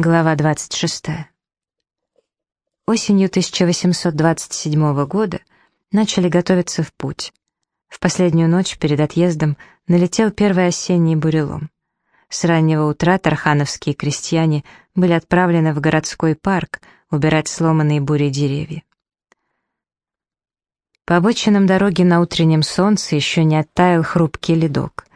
Глава 26. Осенью 1827 года начали готовиться в путь. В последнюю ночь перед отъездом налетел первый осенний бурелом. С раннего утра тархановские крестьяне были отправлены в городской парк убирать сломанные бурей деревья. По обочинам дороги на утреннем солнце еще не оттаял хрупкий ледок.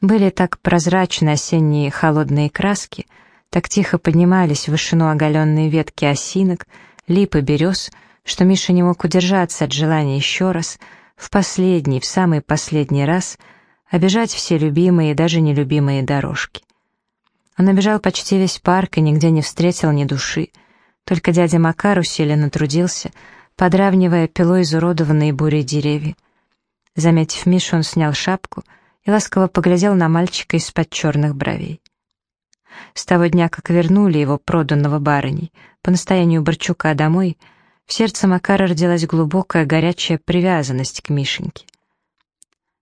Были так прозрачны осенние холодные краски — так тихо поднимались в вышину оголенные ветки осинок, лип и берез, что Миша не мог удержаться от желания еще раз, в последний, в самый последний раз, обижать все любимые и даже нелюбимые дорожки. Он обежал почти весь парк и нигде не встретил ни души, только дядя Макар усиленно трудился, подравнивая пилой изуродованные бурей деревья. Заметив Мишу, он снял шапку и ласково поглядел на мальчика из-под черных бровей. С того дня, как вернули его, проданного барыней, по настоянию Борчука домой, в сердце Макара родилась глубокая горячая привязанность к Мишеньке.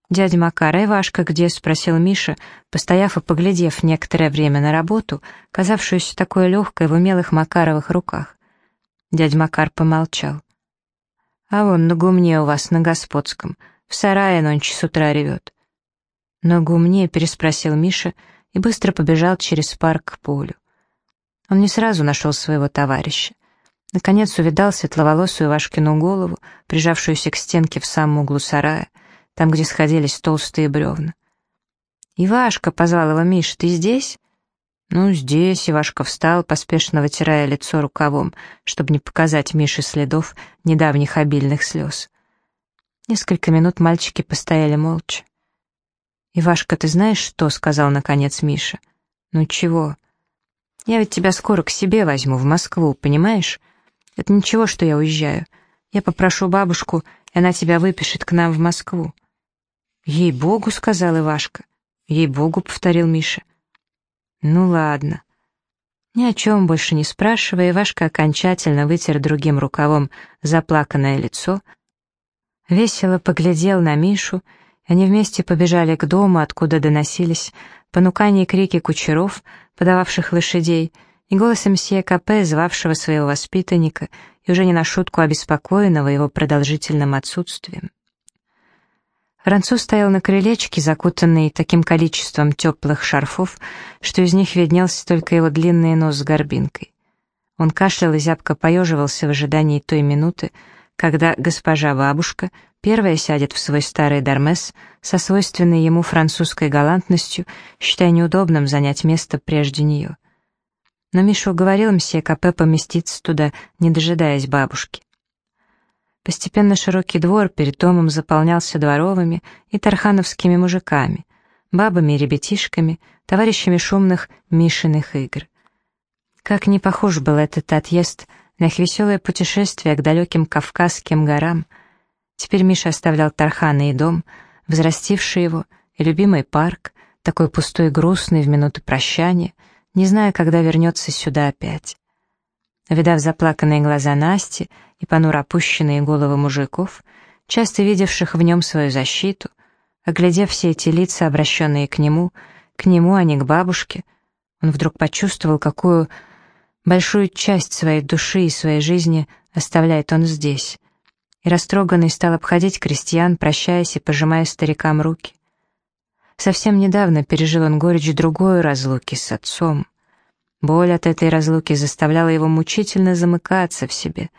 «Дядя Макар, а Ивашка где?» — спросил Миша, постояв и поглядев некоторое время на работу, казавшуюся такой легкой в умелых Макаровых руках. Дядя Макар помолчал. «А вон на гумне у вас, на господском, в сарае нонче с утра ревет». «На гумне?» — переспросил Миша — и быстро побежал через парк к полю. Он не сразу нашел своего товарища. Наконец увидал светловолосую Вашкину голову, прижавшуюся к стенке в самом углу сарая, там, где сходились толстые бревна. «Ивашка!» — позвал его Миша. «Ты здесь?» «Ну, здесь», — Ивашка встал, поспешно вытирая лицо рукавом, чтобы не показать Мише следов недавних обильных слез. Несколько минут мальчики постояли молча. «Ивашка, ты знаешь что?» — сказал наконец Миша. «Ну чего?» «Я ведь тебя скоро к себе возьму, в Москву, понимаешь? Это ничего, что я уезжаю. Я попрошу бабушку, и она тебя выпишет к нам в Москву». «Ей-богу», — сказал Ивашка. «Ей-богу», — повторил Миша. «Ну ладно». Ни о чем больше не спрашивая, Ивашка окончательно вытер другим рукавом заплаканное лицо, весело поглядел на Мишу они вместе побежали к дому, откуда доносились понукания и крики кучеров, подававших лошадей, и голос мсье Капе, звавшего своего воспитанника и уже не на шутку обеспокоенного его продолжительным отсутствием. Француз стоял на крылечке, закутанный таким количеством теплых шарфов, что из них виднелся только его длинный нос с горбинкой. Он кашлял и зябко поеживался в ожидании той минуты, когда госпожа-бабушка первая сядет в свой старый дармес со свойственной ему французской галантностью, считая неудобным занять место прежде нее. Но Миша уговорил мсье Капе поместиться туда, не дожидаясь бабушки. Постепенно широкий двор перед домом заполнялся дворовыми и тархановскими мужиками, бабами и ребятишками, товарищами шумных Мишиных игр. Как не похож был этот отъезд на их веселое путешествие к далеким Кавказским горам. Теперь Миша оставлял Тархана и дом, взрастивший его, и любимый парк, такой пустой и грустный в минуты прощания, не зная, когда вернется сюда опять. Видав заплаканные глаза Насти и понуро опущенные головы мужиков, часто видевших в нем свою защиту, оглядев все эти лица, обращенные к нему, к нему, а не к бабушке, он вдруг почувствовал, какую Большую часть своей души и своей жизни оставляет он здесь. И растроганный стал обходить крестьян, прощаясь и пожимая старикам руки. Совсем недавно пережил он горечь другой разлуки с отцом. Боль от этой разлуки заставляла его мучительно замыкаться в себе,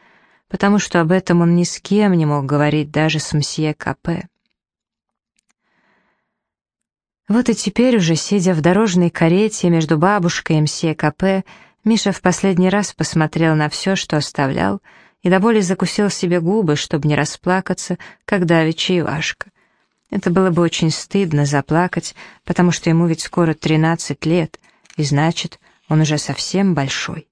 потому что об этом он ни с кем не мог говорить, даже с мсье Капе. Вот и теперь уже, сидя в дорожной карете между бабушкой и мсье Капе, Миша в последний раз посмотрел на все, что оставлял, и до боли закусил себе губы, чтобы не расплакаться, как давеча Ивашка. Это было бы очень стыдно заплакать, потому что ему ведь скоро тринадцать лет, и значит, он уже совсем большой.